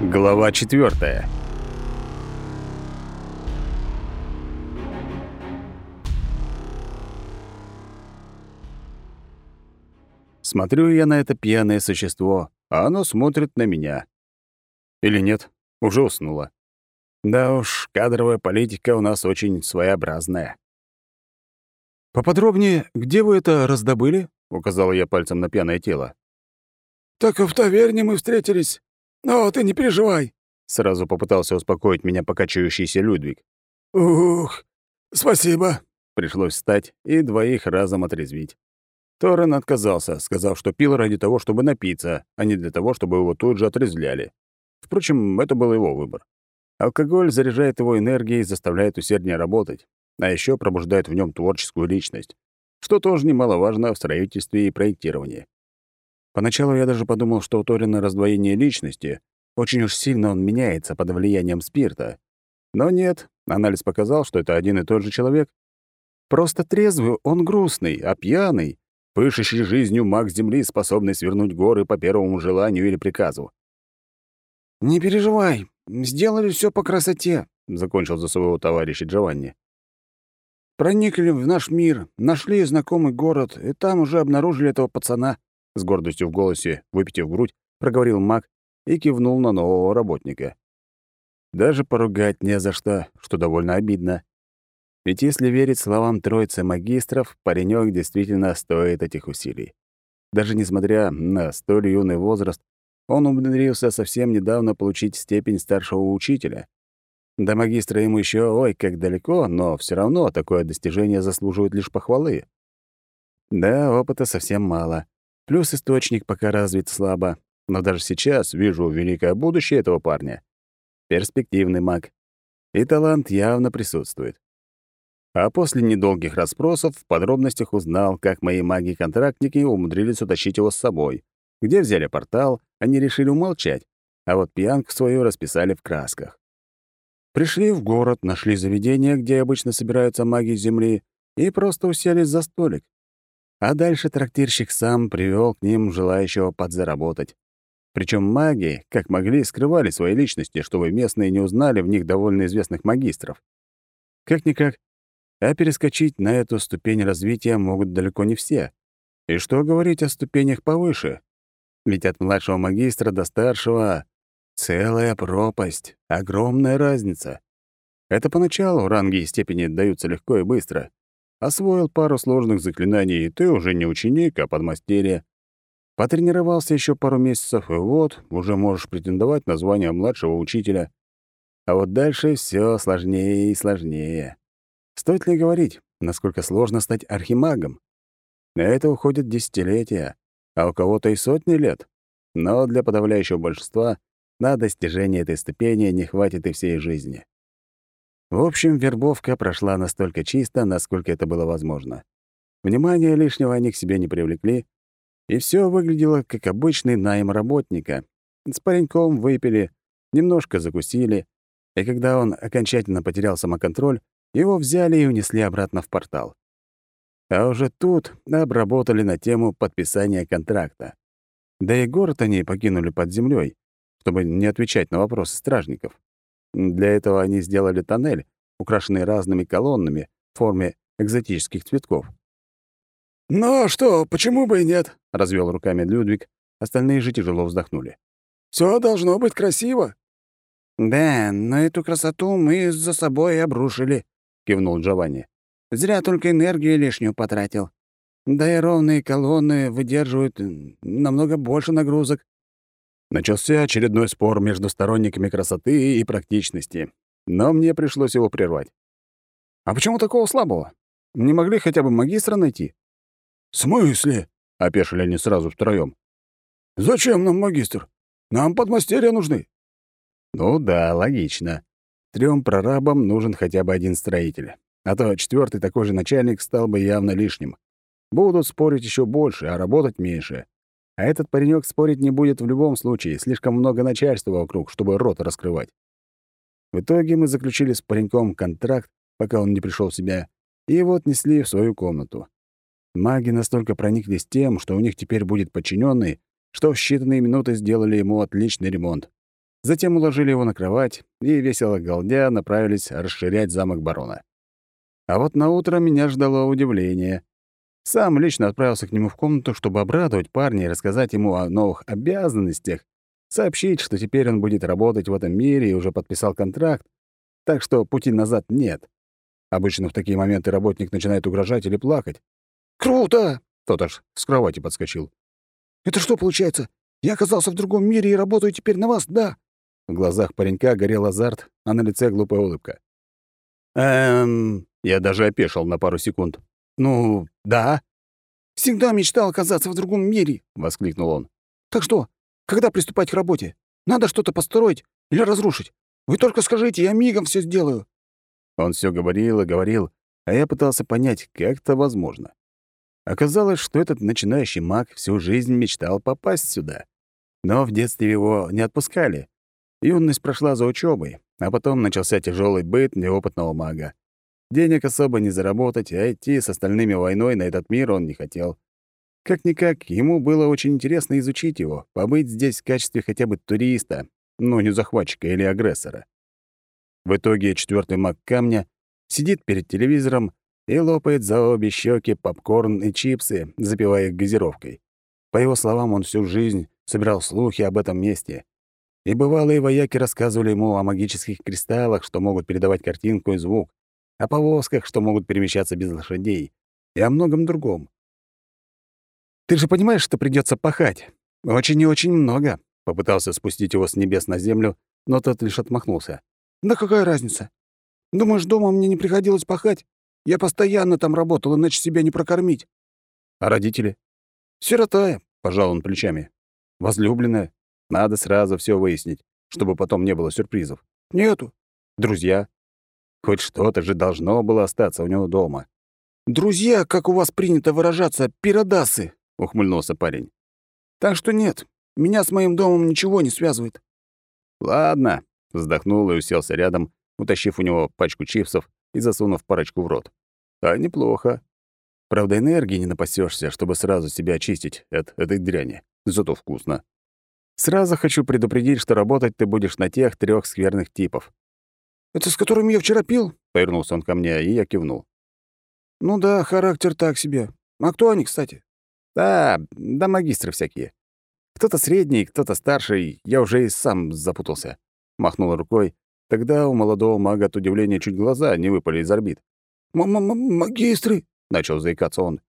Глава четвертая. Смотрю я на это пьяное существо, а оно смотрит на меня. Или нет, уже уснуло. Да уж, кадровая политика у нас очень своеобразная. «Поподробнее, где вы это раздобыли?» — указал я пальцем на пьяное тело. «Так в таверне мы встретились. Но ты не переживай», — сразу попытался успокоить меня покачивающийся Людвиг. «Ух, спасибо». Пришлось встать и двоих разом отрезвить. Торрен отказался, сказав, что пил ради того, чтобы напиться, а не для того, чтобы его тут же отрезвляли. Впрочем, это был его выбор. Алкоголь заряжает его энергией и заставляет усерднее работать, а еще пробуждает в нем творческую личность, что тоже немаловажно в строительстве и проектировании. Поначалу я даже подумал, что у Торина раздвоение личности, очень уж сильно он меняется под влиянием спирта. Но нет, анализ показал, что это один и тот же человек. Просто трезвый он грустный, а пьяный — пышущий жизнью маг Земли, способный свернуть горы по первому желанию или приказу. «Не переживай, сделали все по красоте», — закончил за своего товарища Джованни. «Проникли в наш мир, нашли знакомый город, и там уже обнаружили этого пацана с гордостью в голосе, выпитив грудь, проговорил маг и кивнул на нового работника. Даже поругать не за что, что довольно обидно. Ведь если верить словам троицы магистров, паренек действительно стоит этих усилий. Даже несмотря на столь юный возраст, он умудрился совсем недавно получить степень старшего учителя. До магистра ему еще ой как далеко, но все равно такое достижение заслуживает лишь похвалы. Да, опыта совсем мало. Плюс источник пока развит слабо, но даже сейчас вижу великое будущее этого парня. Перспективный маг. И талант явно присутствует. А после недолгих расспросов в подробностях узнал, как мои маги-контрактники умудрились утащить его с собой. Где взяли портал, они решили умолчать, а вот пьянку свою расписали в красках. Пришли в город, нашли заведение, где обычно собираются маги Земли, и просто уселись за столик. А дальше трактирщик сам привел к ним желающего подзаработать. Причем маги, как могли, скрывали свои личности, чтобы местные не узнали в них довольно известных магистров. Как-никак, а перескочить на эту ступень развития могут далеко не все. И что говорить о ступенях повыше? Ведь от младшего магистра до старшего целая пропасть, огромная разница. Это поначалу ранги и степени даются легко и быстро, Освоил пару сложных заклинаний, и ты уже не ученик, а подмастерье. Потренировался еще пару месяцев, и вот уже можешь претендовать на звание младшего учителя. А вот дальше все сложнее и сложнее. Стоит ли говорить, насколько сложно стать архимагом? На это уходят десятилетия, а у кого-то и сотни лет. Но для подавляющего большинства на достижение этой ступени не хватит и всей жизни. В общем, вербовка прошла настолько чисто, насколько это было возможно. Внимания лишнего они к себе не привлекли, и все выглядело как обычный найм работника. С пареньком выпили, немножко закусили, и когда он окончательно потерял самоконтроль, его взяли и унесли обратно в портал. А уже тут обработали на тему подписания контракта. Да и город они покинули под землей, чтобы не отвечать на вопросы стражников. Для этого они сделали тоннель, украшенный разными колоннами в форме экзотических цветков. «Ну а что, почему бы и нет?» — развел руками Людвиг. Остальные же тяжело вздохнули. Все должно быть красиво». «Да, но эту красоту мы за собой обрушили», — кивнул Джованни. «Зря только энергию лишнюю потратил. Да и ровные колонны выдерживают намного больше нагрузок. Начался очередной спор между сторонниками красоты и практичности, но мне пришлось его прервать. «А почему такого слабого? Не могли хотя бы магистра найти?» «В смысле?» — опешили они сразу втроём. «Зачем нам магистр? Нам подмастерья нужны». «Ну да, логично. Трём прорабам нужен хотя бы один строитель, а то четвёртый такой же начальник стал бы явно лишним. Будут спорить ещё больше, а работать меньше. А этот паренек спорить не будет в любом случае, слишком много начальства вокруг, чтобы рот раскрывать. В итоге мы заключили с пареньком контракт, пока он не пришел в себя, и его отнесли в свою комнату. Маги настолько прониклись тем, что у них теперь будет подчиненный, что в считанные минуты сделали ему отличный ремонт. Затем уложили его на кровать и, весело голдя, направились расширять замок барона. А вот на утро меня ждало удивление. Сам лично отправился к нему в комнату, чтобы обрадовать парня и рассказать ему о новых обязанностях, сообщить, что теперь он будет работать в этом мире и уже подписал контракт, так что пути назад нет. Обычно в такие моменты работник начинает угрожать или плакать. «Круто!» — тот аж с кровати подскочил. «Это что получается? Я оказался в другом мире и работаю теперь на вас, да?» В глазах паренька горел азарт, а на лице глупая улыбка. «Эм...» Я даже опешил на пару секунд. «Ну, да». «Всегда мечтал оказаться в другом мире», — воскликнул он. «Так что, когда приступать к работе? Надо что-то построить или разрушить? Вы только скажите, я мигом все сделаю». Он все говорил и говорил, а я пытался понять, как это возможно. Оказалось, что этот начинающий маг всю жизнь мечтал попасть сюда. Но в детстве его не отпускали. Юность прошла за учебой, а потом начался тяжелый быт неопытного мага. Денег особо не заработать, а идти с остальными войной на этот мир он не хотел. Как-никак, ему было очень интересно изучить его, побыть здесь в качестве хотя бы туриста, ну, не захватчика или агрессора. В итоге четвертый маг камня сидит перед телевизором и лопает за обе щеки попкорн и чипсы, запивая их газировкой. По его словам, он всю жизнь собирал слухи об этом месте. И бывалые вояки рассказывали ему о магических кристаллах, что могут передавать картинку и звук, о повозках, что могут перемещаться без лошадей, и о многом другом. «Ты же понимаешь, что придется пахать? Очень и очень много», — попытался спустить его с небес на землю, но тот лишь отмахнулся. «Да какая разница? Думаешь, дома мне не приходилось пахать? Я постоянно там работал, иначе себя не прокормить». «А родители?» «Сирота», — пожал он плечами. «Возлюбленная? Надо сразу все выяснить, чтобы потом не было сюрпризов». «Нету». «Друзья?» Хоть что-то же должно было остаться у него дома. «Друзья, как у вас принято выражаться, пиродасы», — ухмыльнулся парень. «Так что нет, меня с моим домом ничего не связывает». «Ладно», Вздохнул и уселся рядом, утащив у него пачку чипсов и засунув парочку в рот. А неплохо. Правда, энергии не напасешься, чтобы сразу себя очистить от этой дряни. Зато вкусно. Сразу хочу предупредить, что работать ты будешь на тех трех скверных типов. «Это с которыми я вчера пил?» — повернулся он ко мне, и я кивнул. «Ну да, характер так себе. А кто они, кстати?» «Да, да магистры всякие. Кто-то средний, кто-то старший, я уже и сам запутался махнул рукой. Тогда у молодого мага от удивления чуть глаза не выпали из орбит. «Магистры!» — начал заикаться он.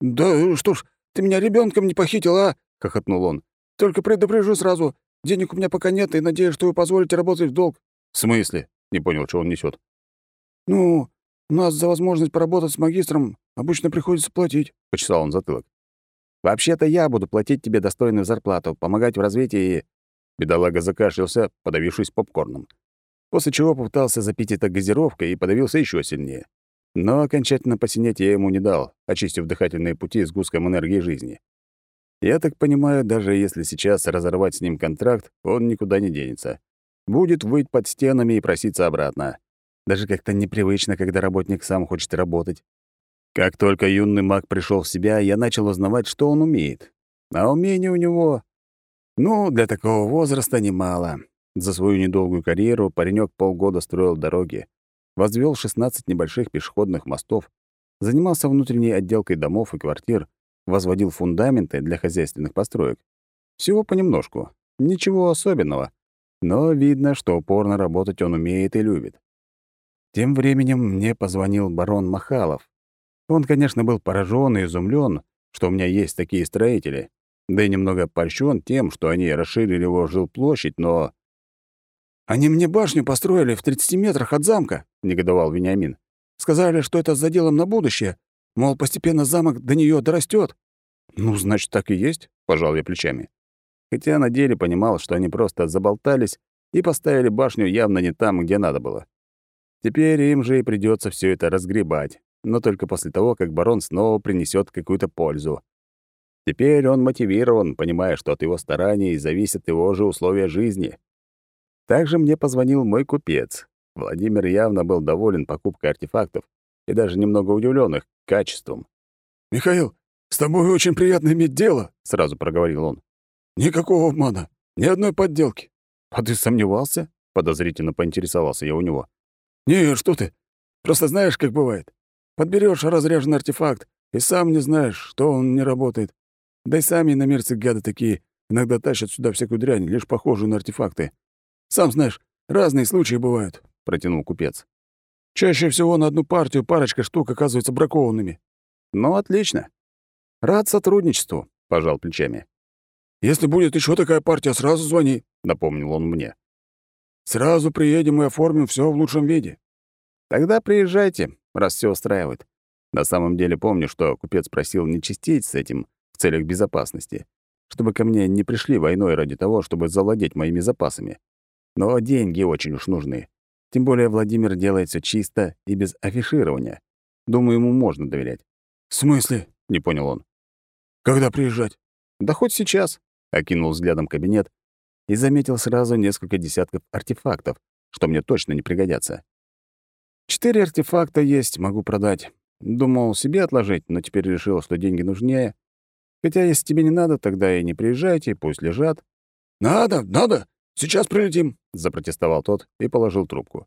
«Да что ж, ты меня ребенком не похитил, а?» — хохотнул он. «Только предупрежу сразу. Денег у меня пока нет, и надеюсь, что вы позволите работать в долг». «В смысле?» — не понял, что он несет. «Ну, у нас за возможность поработать с магистром обычно приходится платить», — почесал он затылок. «Вообще-то я буду платить тебе достойную зарплату, помогать в развитии и...» Бедолага закашлялся, подавившись попкорном. После чего попытался запить это газировкой и подавился еще сильнее. Но окончательно посинеть я ему не дал, очистив дыхательные пути с гуском энергии жизни. Я так понимаю, даже если сейчас разорвать с ним контракт, он никуда не денется. Будет выть под стенами и проситься обратно. Даже как-то непривычно, когда работник сам хочет работать. Как только юный маг пришел в себя, я начал узнавать, что он умеет. А умение у него ну, для такого возраста немало. За свою недолгую карьеру паренек полгода строил дороги, возвел 16 небольших пешеходных мостов, занимался внутренней отделкой домов и квартир, возводил фундаменты для хозяйственных построек. Всего понемножку, ничего особенного, но видно, что упорно работать он умеет и любит. Тем временем мне позвонил барон Махалов. Он, конечно, был поражен и изумлен, что у меня есть такие строители, да и немного польщен тем, что они расширили его жилплощадь, но... «Они мне башню построили в 30 метрах от замка», — негодовал Вениамин. «Сказали, что это за делом на будущее, мол, постепенно замок до нее дорастет. «Ну, значит, так и есть», — пожал я плечами. Хотя на деле понимал, что они просто заболтались и поставили башню явно не там, где надо было. Теперь им же и придется все это разгребать, но только после того, как барон снова принесет какую-то пользу. Теперь он мотивирован, понимая, что от его стараний зависят его же условия жизни. Также мне позвонил мой купец. Владимир явно был доволен покупкой артефактов и даже немного удивлен их качеством. «Михаил, с тобой очень приятно иметь дело», — сразу проговорил он. «Никакого обмана, ни одной подделки. «А ты сомневался?» — подозрительно поинтересовался я у него. «Не, что ты. Просто знаешь, как бывает. Подберешь разряженный артефакт, и сам не знаешь, что он не работает. Да и сами иномерцы гады такие, иногда тащат сюда всякую дрянь, лишь похожую на артефакты. Сам знаешь, разные случаи бывают», — протянул купец. «Чаще всего на одну партию парочка штук оказываются бракованными». «Ну, отлично. Рад сотрудничеству», — пожал плечами. «Если будет еще такая партия, сразу звони», — напомнил он мне. «Сразу приедем и оформим все в лучшем виде». «Тогда приезжайте, раз все устраивает». На самом деле помню, что купец просил не чистить с этим в целях безопасности, чтобы ко мне не пришли войной ради того, чтобы завладеть моими запасами. Но деньги очень уж нужны. Тем более Владимир делает все чисто и без афиширования. Думаю, ему можно доверять. «В смысле?» — не понял он. «Когда приезжать?» «Да хоть сейчас», — окинул взглядом кабинет и заметил сразу несколько десятков артефактов, что мне точно не пригодятся. Четыре артефакта есть, могу продать. Думал себе отложить, но теперь решил, что деньги нужнее. Хотя если тебе не надо, тогда и не приезжайте, пусть лежат. «Надо, надо! Сейчас прилетим!» — запротестовал тот и положил трубку.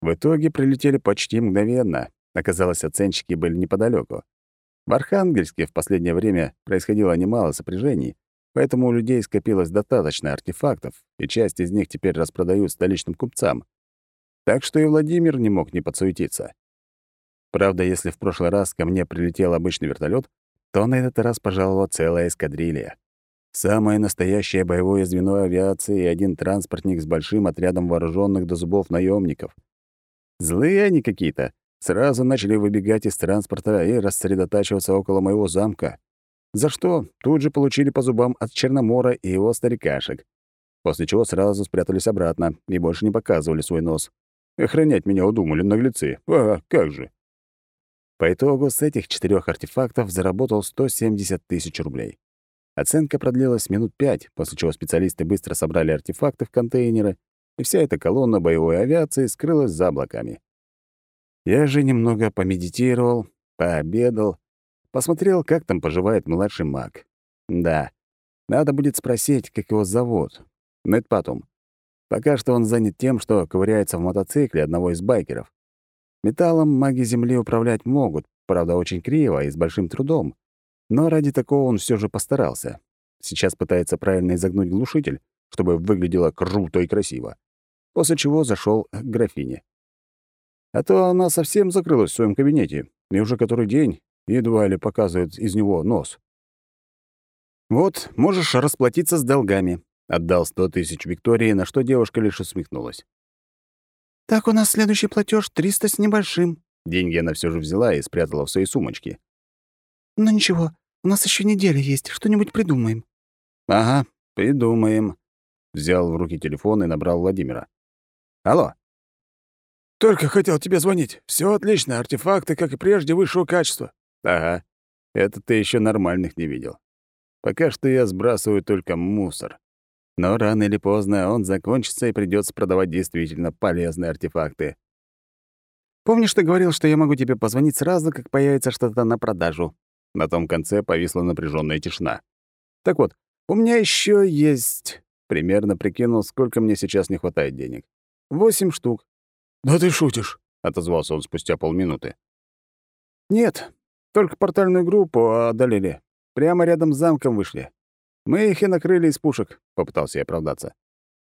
В итоге прилетели почти мгновенно. Оказалось, оценщики были неподалеку. В Архангельске в последнее время происходило немало сопряжений, поэтому у людей скопилось достаточно артефактов, и часть из них теперь распродают столичным купцам. Так что и Владимир не мог не подсуетиться. Правда, если в прошлый раз ко мне прилетел обычный вертолет, то на этот раз пожаловала целая эскадрилья. Самое настоящее боевое звено авиации и один транспортник с большим отрядом вооруженных до зубов наемников. Злые они какие-то. Сразу начали выбегать из транспорта и рассредотачиваться около моего замка. За что тут же получили по зубам от Черномора и его старикашек. После чего сразу спрятались обратно и больше не показывали свой нос. Охранять меня удумали наглецы. А, как же. По итогу с этих четырех артефактов заработал 170 тысяч рублей. Оценка продлилась минут пять, после чего специалисты быстро собрали артефакты в контейнеры, и вся эта колонна боевой авиации скрылась за облаками. Я же немного помедитировал, пообедал, посмотрел, как там поживает младший маг. Да, надо будет спросить, как его зовут. Но это потом. Пока что он занят тем, что ковыряется в мотоцикле одного из байкеров. Металлом маги Земли управлять могут, правда, очень криво и с большим трудом. Но ради такого он все же постарался. Сейчас пытается правильно изогнуть глушитель, чтобы выглядело круто и красиво. После чего зашел к графине. А то она совсем закрылась в своем кабинете, и уже который день едва ли показывает из него нос. «Вот, можешь расплатиться с долгами», Отдал сто тысяч Виктории, на что девушка лишь усмехнулась. «Так у нас следующий платеж триста с небольшим». Деньги она все же взяла и спрятала в свои сумочки. «Ну ничего, у нас еще неделя есть, что-нибудь придумаем». «Ага, придумаем». Взял в руки телефон и набрал Владимира. «Алло». «Только хотел тебе звонить. Все отлично, артефакты, как и прежде, высшего качества». «Ага, это ты еще нормальных не видел. Пока что я сбрасываю только мусор. Но рано или поздно он закончится и придется продавать действительно полезные артефакты. Помнишь, ты говорил, что я могу тебе позвонить сразу, как появится что-то на продажу? На том конце повисла напряженная тишина. Так вот, у меня еще есть... Примерно прикинул, сколько мне сейчас не хватает денег. Восемь штук. «Да ты шутишь», — отозвался он спустя полминуты. «Нет, только портальную группу одолели. Прямо рядом с замком вышли. Мы их и накрыли из пушек, — попытался я оправдаться.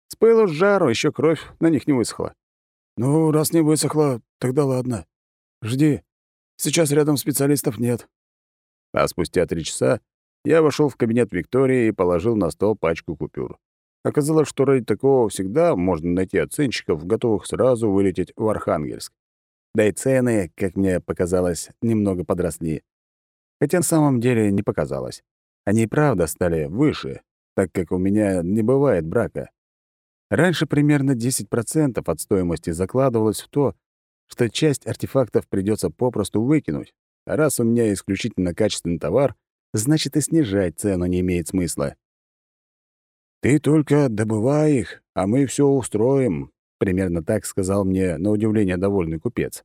С пылу с жару, еще кровь на них не высохла. Ну, раз не высохла, тогда ладно. Жди. Сейчас рядом специалистов нет. А спустя три часа я вошел в кабинет Виктории и положил на стол пачку купюр. Оказалось, что ради такого всегда можно найти оценщиков, готовых сразу вылететь в Архангельск. Да и цены, как мне показалось, немного подросли. Хотя на самом деле не показалось. Они и правда стали выше, так как у меня не бывает брака. Раньше примерно 10% от стоимости закладывалось в то, что часть артефактов придется попросту выкинуть. А раз у меня исключительно качественный товар, значит и снижать цену не имеет смысла. «Ты только добывай их, а мы все устроим», — примерно так сказал мне на удивление довольный купец.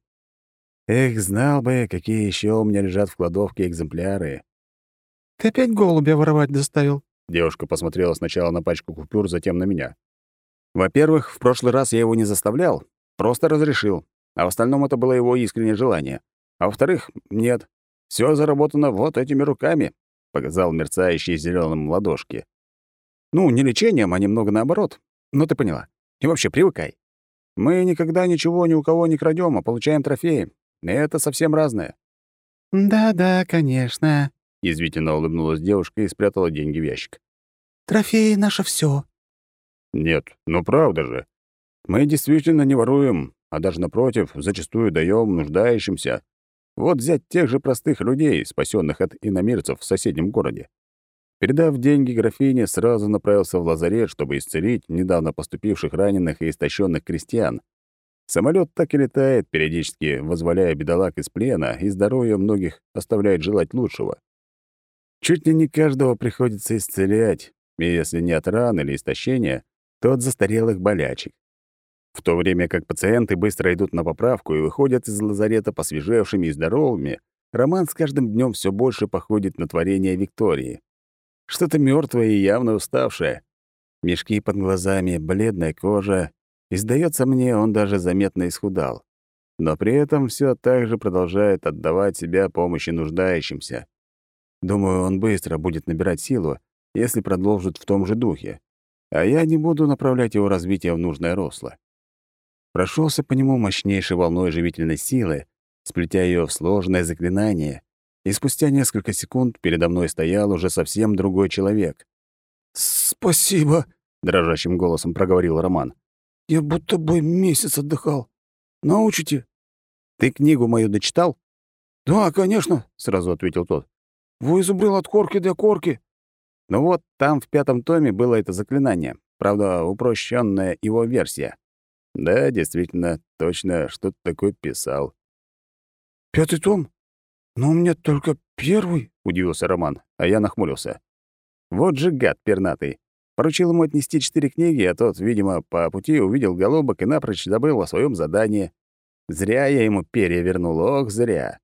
Эх, знал бы, какие еще у меня лежат в кладовке экземпляры. «Ты опять голубя воровать доставил?» Девушка посмотрела сначала на пачку купюр, затем на меня. Во-первых, в прошлый раз я его не заставлял, просто разрешил, а в остальном это было его искреннее желание. А во-вторых, нет, все заработано вот этими руками, показал мерцающие зеленым ладошки. Ну, не лечением, а немного наоборот. Но ты поняла. И вообще, привыкай. Мы никогда ничего ни у кого не крадем, а получаем трофеи. Это совсем разное. «Да-да, конечно», — язвительно улыбнулась девушка и спрятала деньги в ящик. «Трофеи — наше все. «Нет, ну правда же. Мы действительно не воруем, а даже напротив, зачастую даем нуждающимся. Вот взять тех же простых людей, спасенных от иномирцев в соседнем городе. Передав деньги графине, сразу направился в лазарет, чтобы исцелить недавно поступивших раненых и истощенных крестьян. Самолет так и летает, периодически возволяя бедолаг из плена, и здоровье многих оставляет желать лучшего. Чуть ли не каждого приходится исцелять, и если не от ран или истощения, то от застарелых болячек. В то время как пациенты быстро идут на поправку и выходят из лазарета посвежевшими и здоровыми, Роман с каждым днем все больше походит на творение Виктории. Что-то мертвое и явно уставшее. Мешки под глазами, бледная кожа. И, сдается мне, он даже заметно исхудал. Но при этом все так же продолжает отдавать себя помощи нуждающимся. Думаю, он быстро будет набирать силу, если продолжит в том же духе. А я не буду направлять его развитие в нужное русло. Прошелся по нему мощнейшей волной живительной силы, сплетя ее в сложное заклинание, и спустя несколько секунд передо мной стоял уже совсем другой человек. «Спасибо», — дрожащим голосом проговорил Роман. «Я будто бы месяц отдыхал. Научите?» «Ты книгу мою дочитал?» «Да, конечно», — сразу ответил тот. «Вы изубрил от корки до корки». Ну вот, там в пятом томе было это заклинание. Правда, упрощенная его версия. Да, действительно, точно что-то такое писал. «Пятый том? «Но у меня только первый», — удивился Роман, а я нахмурился. «Вот же гад пернатый. Поручил ему отнести четыре книги, а тот, видимо, по пути увидел голубок и напрочь забыл о своем задании. Зря я ему перья вернул, ох, зря.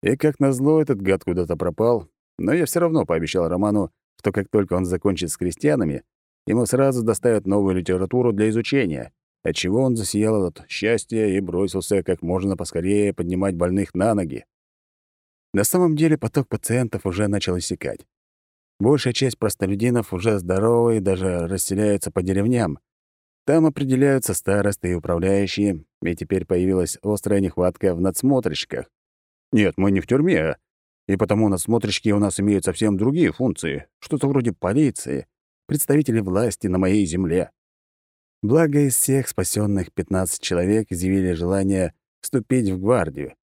И как назло, этот гад куда-то пропал, но я все равно пообещал Роману, что как только он закончит с крестьянами, ему сразу доставят новую литературу для изучения, отчего он засиял от счастья и бросился как можно поскорее поднимать больных на ноги. На самом деле поток пациентов уже начал иссякать. Большая часть простолюдинов уже здоровы и даже расселяются по деревням. Там определяются старосты и управляющие, и теперь появилась острая нехватка в надсмотрщиках. Нет, мы не в тюрьме, и потому надсмотрщики у нас имеют совсем другие функции, что-то вроде полиции, представители власти на моей земле. Благо, из всех спасенных 15 человек изъявили желание вступить в гвардию.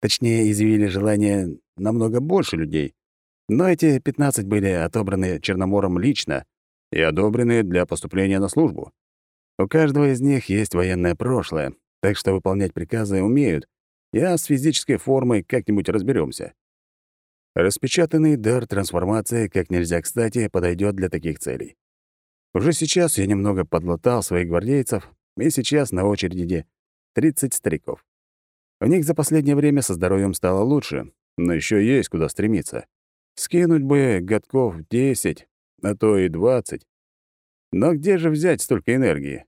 Точнее, изъявили желание намного больше людей. Но эти 15 были отобраны Черномором лично и одобрены для поступления на службу. У каждого из них есть военное прошлое, так что выполнять приказы умеют, а с физической формой как-нибудь разберемся. Распечатанный дар трансформации как нельзя кстати подойдет для таких целей. Уже сейчас я немного подлатал своих гвардейцев, и сейчас на очереди 30 стариков. У них за последнее время со здоровьем стало лучше, но еще есть куда стремиться. Скинуть бы годков 10, а то и 20. Но где же взять столько энергии?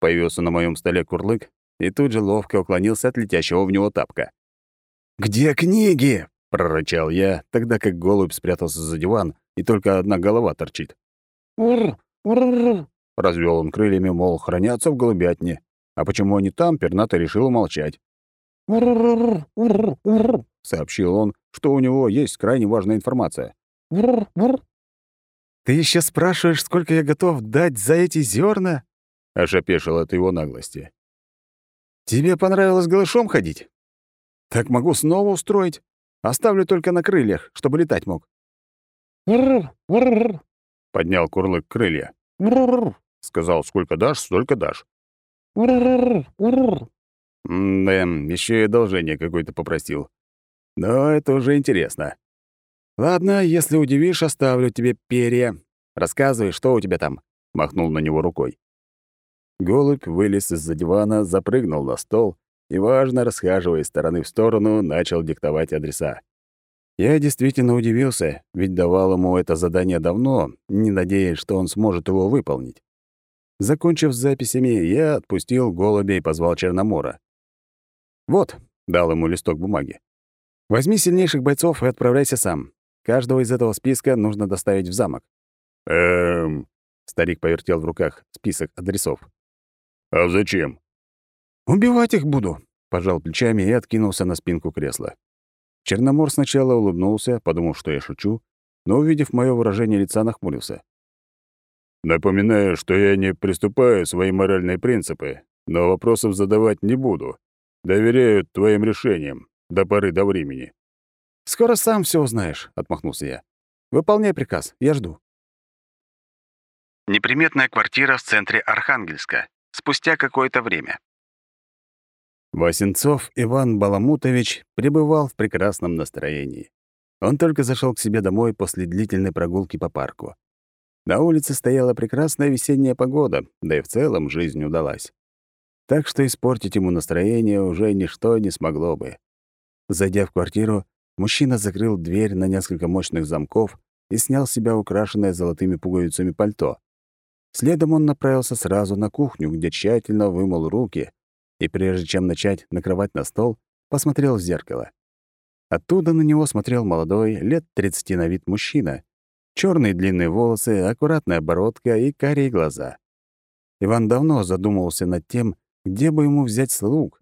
Появился на моем столе курлык и тут же ловко уклонился от летящего в него тапка. «Где книги?» — прорычал я, тогда как голубь спрятался за диван, и только одна голова торчит. Развел он крыльями, мол, хранятся в голубятне. А почему они там, пернатый решил молчать. сообщил он, что у него есть крайне важная информация. «Ты еще спрашиваешь, сколько я готов дать за эти зерна? аж опешил от его наглости. «Тебе понравилось голышом ходить? Так могу снова устроить. Оставлю только на крыльях, чтобы летать мог». Поднял курлык крылья. Сказал, сколько дашь, столько дашь. Да, еще и одолжение какое-то попросил. Но это уже интересно. Ладно, если удивишь, оставлю тебе перья. Рассказывай, что у тебя там, махнул на него рукой. Голубь вылез из-за дивана, запрыгнул на стол и, важно расхаживая из стороны в сторону, начал диктовать адреса. Я действительно удивился, ведь давал ему это задание давно, не надеясь, что он сможет его выполнить. Закончив с записями, я отпустил голубя и позвал Черномора. «Вот», — дал ему листок бумаги. «Возьми сильнейших бойцов и отправляйся сам. Каждого из этого списка нужно доставить в замок». «Эм...» — старик повертел в руках список адресов. «А зачем?» «Убивать их буду», — пожал плечами и откинулся на спинку кресла. Черномор сначала улыбнулся, подумав, что я шучу, но, увидев мое выражение лица, нахмурился. «Напоминаю, что я не приступаю свои моральные принципы, но вопросов задавать не буду. Доверяю твоим решениям до поры до времени». «Скоро сам все узнаешь», — отмахнулся я. «Выполняй приказ, я жду». Неприметная квартира в центре Архангельска. Спустя какое-то время. Васенцов Иван Баламутович пребывал в прекрасном настроении. Он только зашел к себе домой после длительной прогулки по парку. На улице стояла прекрасная весенняя погода, да и в целом жизнь удалась. Так что испортить ему настроение уже ничто не смогло бы. Зайдя в квартиру, мужчина закрыл дверь на несколько мощных замков и снял с себя украшенное золотыми пуговицами пальто. Следом он направился сразу на кухню, где тщательно вымыл руки, и прежде чем начать накрывать на стол, посмотрел в зеркало. Оттуда на него смотрел молодой, лет 30 на вид мужчина. Черные длинные волосы, аккуратная бородка и карие глаза. Иван давно задумывался над тем, где бы ему взять слуг,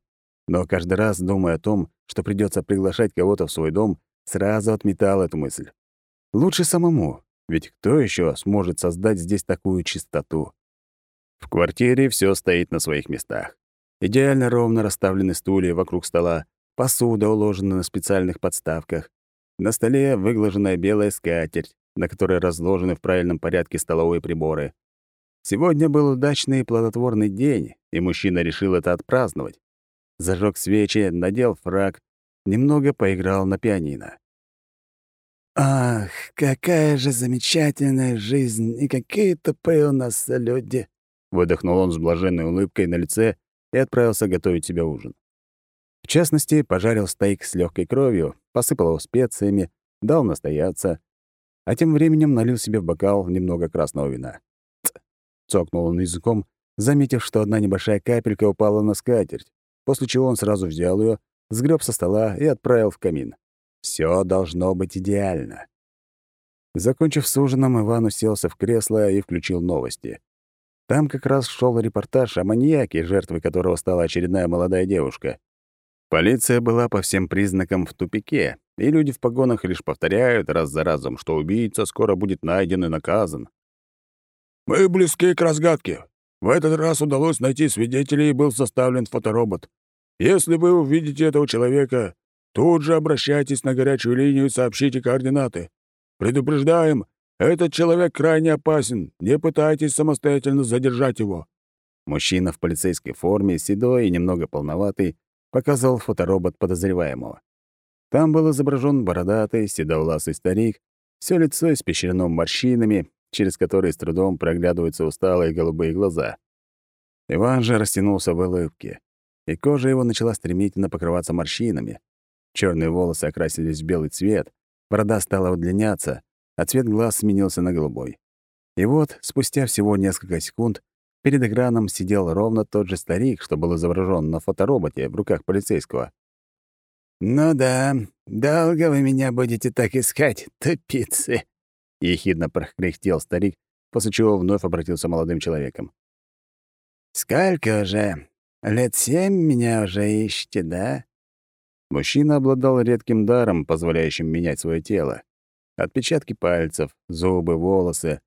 но каждый раз, думая о том, что придется приглашать кого-то в свой дом, сразу отметал эту мысль. Лучше самому, ведь кто еще сможет создать здесь такую чистоту? В квартире все стоит на своих местах. Идеально ровно расставлены стулья вокруг стола, посуда уложена на специальных подставках. На столе выглаженная белая скатерть, на которой разложены в правильном порядке столовые приборы. Сегодня был удачный и плодотворный день, и мужчина решил это отпраздновать. Зажег свечи, надел фраг, немного поиграл на пианино. «Ах, какая же замечательная жизнь, и какие тупые у нас люди!» Выдохнул он с блаженной улыбкой на лице и отправился готовить себе ужин. В частности, пожарил стейк с легкой кровью, посыпал его специями, дал настояться, а тем временем налил себе в бокал немного красного вина. Ц цокнул он языком, заметив, что одна небольшая капелька упала на скатерть, после чего он сразу взял ее, сгреб со стола и отправил в камин. Все должно быть идеально. Закончив с ужином, Иван уселся в кресло и включил новости. Там как раз шел репортаж о маньяке, жертвой которого стала очередная молодая девушка. Полиция была по всем признакам в тупике, и люди в погонах лишь повторяют раз за разом, что убийца скоро будет найден и наказан. «Мы близки к разгадке. В этот раз удалось найти свидетелей и был составлен фоторобот. Если вы увидите этого человека, тут же обращайтесь на горячую линию и сообщите координаты. Предупреждаем, этот человек крайне опасен. Не пытайтесь самостоятельно задержать его». Мужчина в полицейской форме, седой и немного полноватый, показал фоторобот подозреваемого. Там был изображен бородатый, седовласый старик, все лицо испещрено морщинами, через которые с трудом проглядываются усталые голубые глаза. Иван же растянулся в улыбке, и кожа его начала стремительно покрываться морщинами. Черные волосы окрасились в белый цвет, борода стала удлиняться, а цвет глаз сменился на голубой. И вот, спустя всего несколько секунд, перед экраном сидел ровно тот же старик, что был изображен на фотороботе в руках полицейского. «Ну да, долго вы меня будете так искать, тупицы!» — ехидно прохрехтел старик, после чего вновь обратился молодым человеком. «Сколько уже? Лет семь меня уже ищете, да?» Мужчина обладал редким даром, позволяющим менять свое тело. Отпечатки пальцев, зубы, волосы.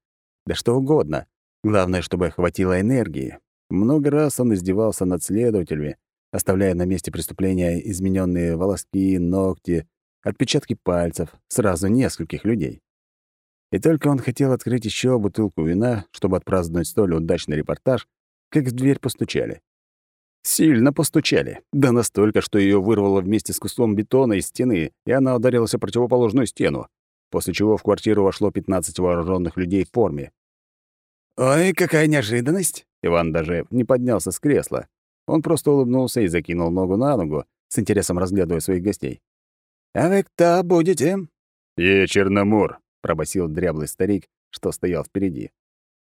Да что угодно. Главное, чтобы хватило энергии. Много раз он издевался над следователями, оставляя на месте преступления измененные волоски, ногти, отпечатки пальцев сразу нескольких людей. И только он хотел открыть еще бутылку вина, чтобы отпраздновать столь удачный репортаж, как в дверь постучали. Сильно постучали, да настолько, что ее вырвало вместе с куском бетона из стены, и она ударилась о противоположную стену после чего в квартиру вошло 15 вооруженных людей в форме. «Ой, какая неожиданность!» Иван даже не поднялся с кресла. Он просто улыбнулся и закинул ногу на ногу, с интересом разглядывая своих гостей. «А вы кто будете? «Е, Черномор!» — пробасил дряблый старик, что стоял впереди.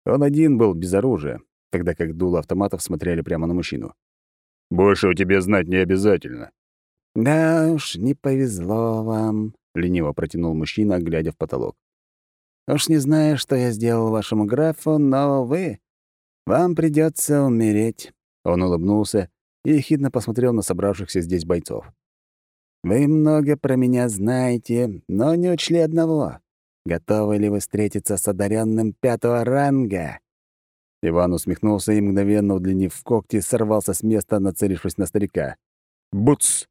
Он один был без оружия, тогда как дуло автоматов смотрели прямо на мужчину. «Больше у тебя знать не обязательно». «Да уж, не повезло вам», — лениво протянул мужчина, глядя в потолок. «Уж не знаю, что я сделал вашему графу, но вы... Вам придется умереть». Он улыбнулся и ехидно посмотрел на собравшихся здесь бойцов. «Вы много про меня знаете, но не учли одного. Готовы ли вы встретиться с одаренным пятого ранга?» Иван усмехнулся и, мгновенно удлинив когти, сорвался с места, нацелившись на старика. «Буц!»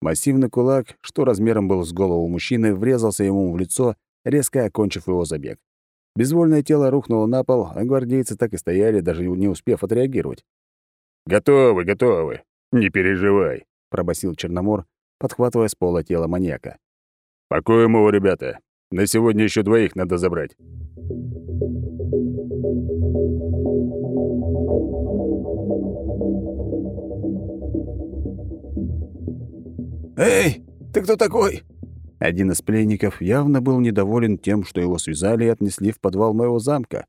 Массивный кулак, что размером был с голову мужчины, врезался ему в лицо, резко окончив его забег. Безвольное тело рухнуло на пол, а гвардейцы так и стояли, даже не успев отреагировать. «Готовы, готовы! Не переживай!» — пробасил Черномор, подхватывая с пола тело маньяка. «Пакуем его, ребята. На сегодня еще двоих надо забрать». «Эй, ты кто такой?» Один из пленников явно был недоволен тем, что его связали и отнесли в подвал моего замка.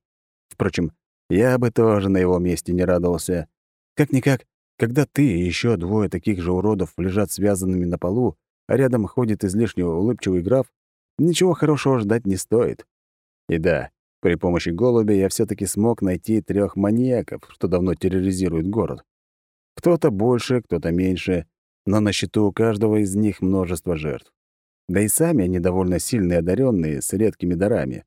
Впрочем, я бы тоже на его месте не радовался. Как-никак, когда ты и еще двое таких же уродов лежат связанными на полу, а рядом ходит излишне улыбчивый граф, ничего хорошего ждать не стоит. И да, при помощи голубя я все таки смог найти трех маньяков, что давно терроризируют город. Кто-то больше, кто-то меньше, но на счету у каждого из них множество жертв. Да и сами они довольно сильные одаренные с редкими дарами.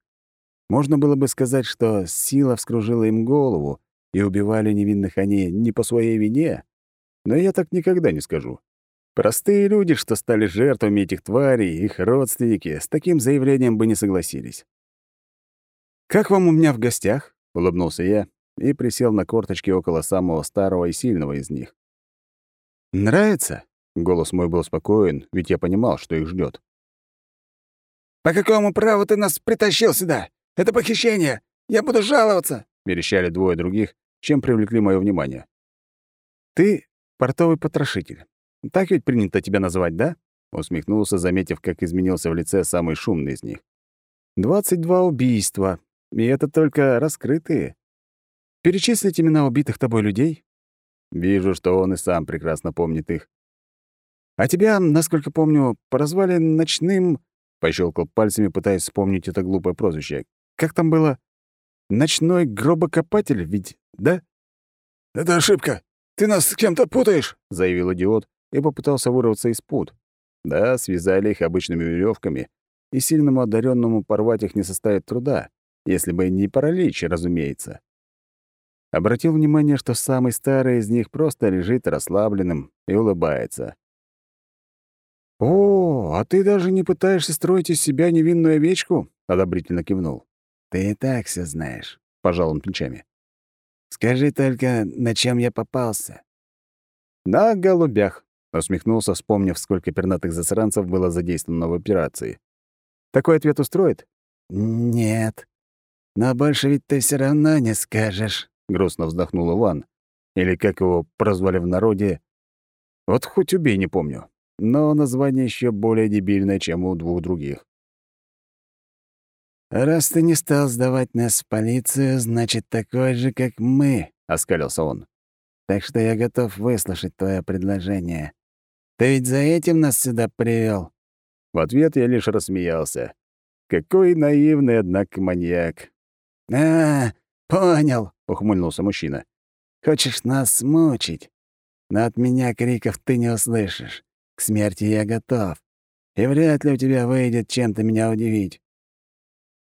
Можно было бы сказать, что сила вскружила им голову, и убивали невинных они не по своей вине, но я так никогда не скажу. Простые люди, что стали жертвами этих тварей, их родственники, с таким заявлением бы не согласились. «Как вам у меня в гостях?» — улыбнулся я и присел на корточки около самого старого и сильного из них. «Нравится?» — голос мой был спокоен, ведь я понимал, что их ждет. «По какому праву ты нас притащил сюда? Это похищение! Я буду жаловаться!» — верещали двое других, чем привлекли мое внимание. «Ты портовый потрошитель. Так ведь принято тебя называть, да?» — усмехнулся, заметив, как изменился в лице самый шумный из них. «Двадцать два убийства, и это только раскрытые. Перечислить имена убитых тобой людей? Вижу, что он и сам прекрасно помнит их. А тебя, насколько помню, прозвали ночным... Пощелкал пальцами, пытаясь вспомнить это глупое прозвище. Как там было? Ночной гробокопатель ведь, да? «Это ошибка. Ты нас с кем-то путаешь», — заявил идиот и попытался вырваться из пут. Да, связали их обычными веревками, и сильному одаренному порвать их не составит труда если бы не паралич, разумеется. Обратил внимание, что самый старый из них просто лежит расслабленным и улыбается. «О, а ты даже не пытаешься строить из себя невинную овечку?» — одобрительно кивнул. «Ты и так все знаешь», — пожал он плечами. «Скажи только, на чем я попался?» «На голубях», — усмехнулся, вспомнив, сколько пернатых засранцев было задействовано в операции. «Такой ответ устроит?» «Нет», но больше ведь ты все равно не скажешь», — грустно вздохнул Иван. Или как его прозвали в народе. Вот хоть убей, не помню. Но название еще более дебильное, чем у двух других. «Раз ты не стал сдавать нас в полицию, значит, такой же, как мы», — оскалился он. «Так что я готов выслушать твое предложение. Ты ведь за этим нас сюда привел. В ответ я лишь рассмеялся. Какой наивный, однако, маньяк. «А, понял», — ухмыльнулся мужчина. «Хочешь нас смучить? Но от меня криков ты не услышишь. К смерти я готов. И вряд ли у тебя выйдет чем-то меня удивить».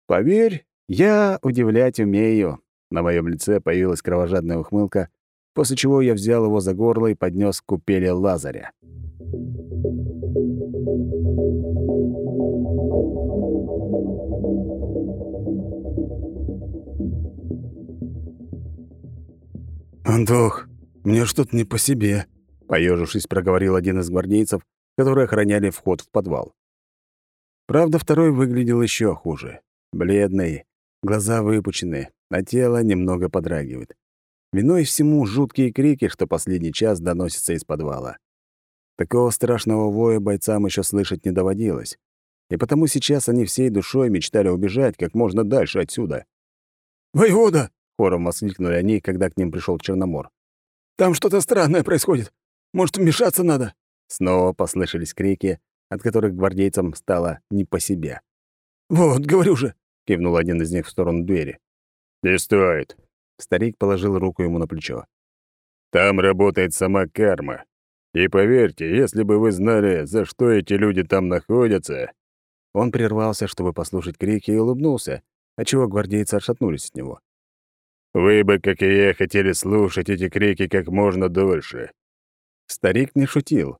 «Поверь, я удивлять умею». На моем лице появилась кровожадная ухмылка, после чего я взял его за горло и поднес к купели Лазаря. «Антох, мне что-то не по себе», — поежившись, проговорил один из гвардейцев, которые охраняли вход в подвал. Правда, второй выглядел еще хуже. Бледный, глаза выпучены, а тело немного подрагивает. Виной всему жуткие крики, что последний час доносятся из подвала. Такого страшного воя бойцам еще слышать не доводилось. и потому сейчас они всей душой мечтали убежать как можно дальше отсюда. «Воевода!» — хором воскликнули они, когда к ним пришел Черномор. «Там что-то странное происходит. Может, вмешаться надо?» Снова послышались крики, от которых гвардейцам стало не по себе. «Вот, говорю же!» — кивнул один из них в сторону двери. «Не стоит!» — старик положил руку ему на плечо. «Там работает сама карма. И поверьте, если бы вы знали, за что эти люди там находятся...» Он прервался, чтобы послушать крики, и улыбнулся, отчего гвардейцы отшатнулись от него. «Вы бы, как и я, хотели слушать эти крики как можно дольше». Старик не шутил.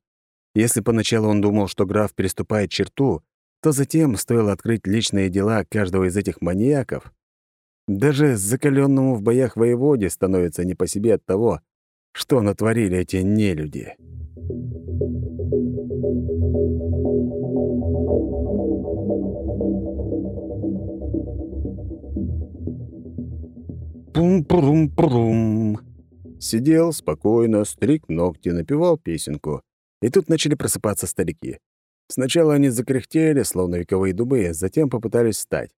Если поначалу он думал, что граф переступает черту, то затем стоило открыть личные дела каждого из этих маньяков. Даже закаленному в боях воеводе становится не по себе от того, что натворили эти нелюди. Пум-пурум-пурум. Сидел спокойно, стриг ногти, напевал песенку. И тут начали просыпаться старики. Сначала они закряхтели, словно вековые дубы, затем попытались встать.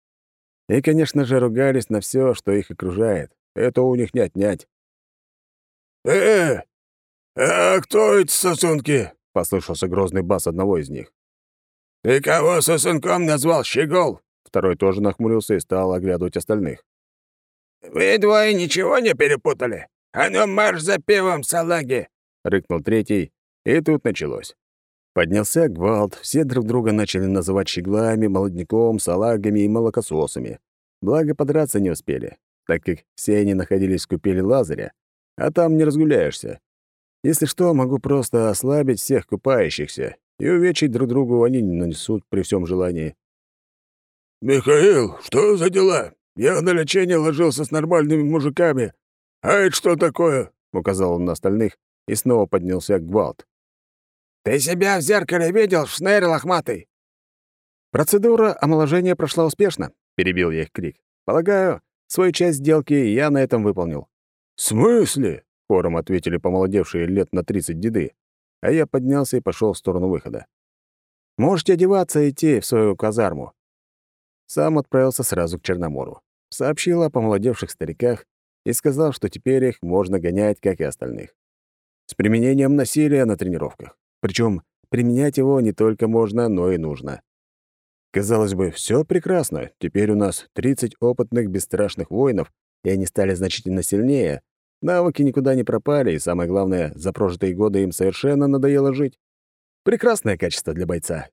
И, конечно же, ругались на все, что их окружает. Это у них не отнять. «Э, а кто эти сосунки?» — послышался грозный бас одного из них. «Ты кого сосунком назвал, щегол?» Второй тоже нахмурился и стал оглядывать остальных. «Вы двое ничего не перепутали? А ну марш за пивом, салаги!» — рыкнул третий, и тут началось. Поднялся гвалт, все друг друга начали называть щеглами, молодняком, салагами и молокососами. Благо, подраться не успели, так как все они находились в купели Лазаря, а там не разгуляешься. Если что, могу просто ослабить всех купающихся, и увечить друг другу они не нанесут при всем желании. «Михаил, что за дела? Я на лечение ложился с нормальными мужиками. А это что такое?» — указал он на остальных и снова поднялся к гвалт. «Ты себя в зеркале видел, шнырь лохматый?» «Процедура омоложения прошла успешно», — перебил я их крик. «Полагаю, свою часть сделки я на этом выполнил». «В смысле?» — хором ответили помолодевшие лет на тридцать деды, а я поднялся и пошел в сторону выхода. «Можете одеваться и идти в свою казарму». Сам отправился сразу к Черномору сообщил о помолодевших стариках и сказал, что теперь их можно гонять, как и остальных. С применением насилия на тренировках. Причем применять его не только можно, но и нужно. Казалось бы, все прекрасно. Теперь у нас 30 опытных, бесстрашных воинов, и они стали значительно сильнее. Навыки никуда не пропали, и самое главное, за прожитые годы им совершенно надоело жить. Прекрасное качество для бойца.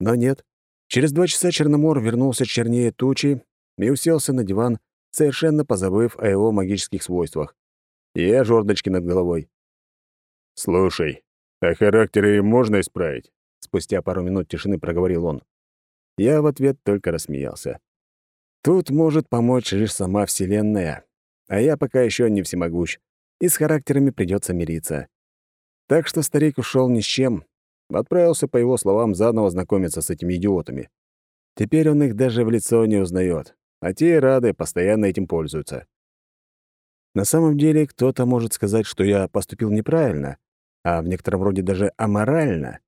Но нет. Через два часа Черномор вернулся чернее тучи и уселся на диван, совершенно позабыв о его магических свойствах. И о жердочке над головой. «Слушай, а характеры можно исправить?» Спустя пару минут тишины проговорил он. Я в ответ только рассмеялся. Тут может помочь лишь сама Вселенная, а я пока еще не всемогущ, и с характерами придется мириться. Так что старик ушел ни с чем, отправился, по его словам, заново знакомиться с этими идиотами. Теперь он их даже в лицо не узнает, а те рады, постоянно этим пользуются. На самом деле, кто-то может сказать, что я поступил неправильно, а в некотором роде даже аморально.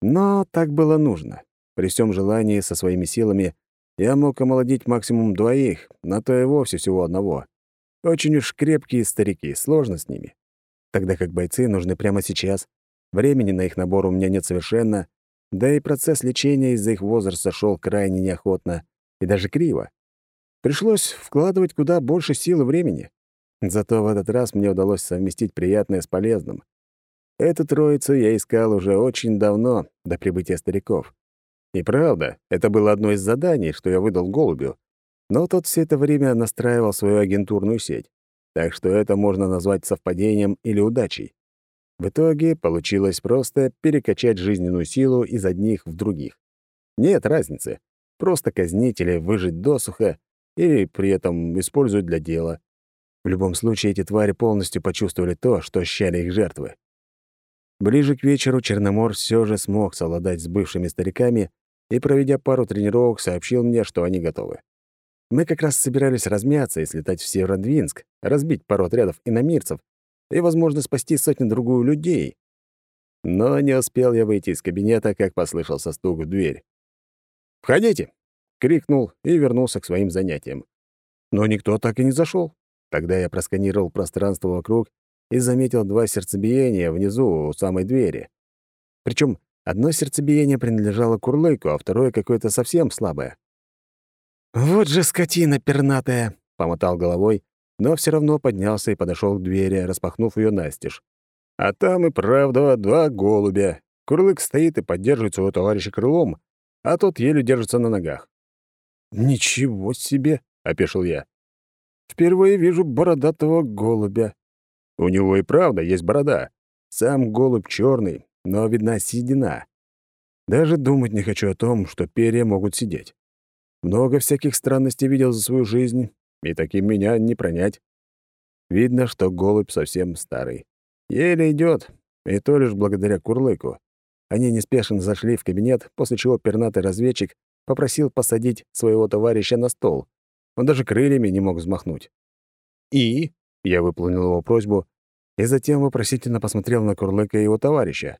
Но так было нужно. При всем желании со своими силами я мог омолодить максимум двоих, на то и вовсе всего одного. Очень уж крепкие старики, сложно с ними. Тогда как бойцы нужны прямо сейчас. Времени на их набор у меня нет совершенно, да и процесс лечения из-за их возраста шел крайне неохотно и даже криво. Пришлось вкладывать куда больше сил и времени. Зато в этот раз мне удалось совместить приятное с полезным. Эту троицу я искал уже очень давно, до прибытия стариков. И правда, это было одно из заданий, что я выдал голубю. Но тот все это время настраивал свою агентурную сеть. Так что это можно назвать совпадением или удачей. В итоге получилось просто перекачать жизненную силу из одних в других. Нет разницы. Просто казнить или выжить досуха или при этом используют для дела. В любом случае, эти твари полностью почувствовали то, что ощущали их жертвы. Ближе к вечеру Черномор все же смог совладать с бывшими стариками и, проведя пару тренировок, сообщил мне, что они готовы. Мы как раз собирались размяться и слетать в Северодвинск, разбить пару отрядов иномирцев и, возможно, спасти сотню-другую людей. Но не успел я выйти из кабинета, как послышался стук в дверь. «Входите!» — крикнул и вернулся к своим занятиям. Но никто так и не зашел. Тогда я просканировал пространство вокруг и заметил два сердцебиения внизу у самой двери. Причем одно сердцебиение принадлежало Курлыку, а второе какое-то совсем слабое. «Вот же скотина пернатая!» — помотал головой, но все равно поднялся и подошел к двери, распахнув ее настежь. А там и правда два голубя. Курлык стоит и поддерживает своего товарища крылом, а тот еле держится на ногах. «Ничего себе!» — опешил я. «Впервые вижу бородатого голубя. У него и правда есть борода. Сам голубь черный, но видна седина. Даже думать не хочу о том, что перья могут сидеть. Много всяких странностей видел за свою жизнь, и таким меня не пронять. Видно, что голубь совсем старый. Еле идет, и то лишь благодаря Курлыку. Они неспешно зашли в кабинет, после чего пернатый разведчик попросил посадить своего товарища на стол. Он даже крыльями не мог взмахнуть. «И?» — я выполнил его просьбу, и затем вопросительно посмотрел на Курлыка и его товарища.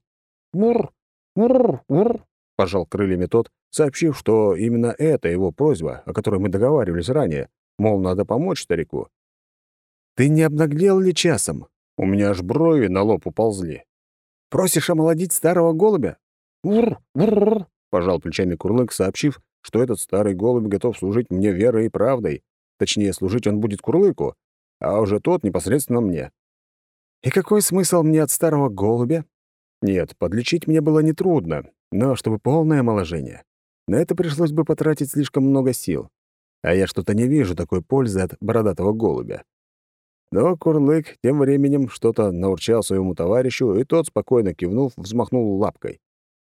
«Мур! Мур! Мур!» — пожал крыльями тот, сообщив, что именно это его просьба, о которой мы договаривались ранее, мол, надо помочь старику. «Ты не обнаглел ли часом?» У меня аж брови на лоб уползли. «Просишь омолодить старого голубя?» «Ур! Ур!» — пожал плечами Курлык, сообщив, что этот старый голубь готов служить мне верой и правдой. Точнее, служить он будет Курлыку, а уже тот непосредственно мне. «И какой смысл мне от старого голубя?» Нет, подлечить мне было нетрудно, но чтобы полное омоложение. На это пришлось бы потратить слишком много сил. А я что-то не вижу такой пользы от бородатого голубя. Но Курлык тем временем что-то наурчал своему товарищу, и тот, спокойно кивнув, взмахнул лапкой,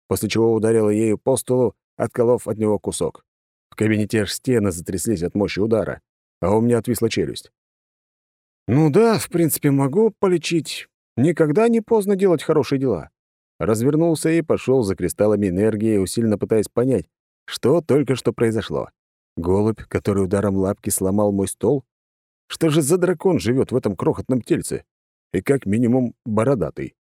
после чего ударил ею по столу, отколов от него кусок. В кабинете аж стены затряслись от мощи удара, а у меня отвисла челюсть. «Ну да, в принципе, могу полечить. Никогда не поздно делать хорошие дела». Развернулся и пошел за кристаллами энергии, усиленно пытаясь понять, что только что произошло. Голубь, который ударом лапки сломал мой стол? Что же за дракон живет в этом крохотном тельце? И как минимум бородатый.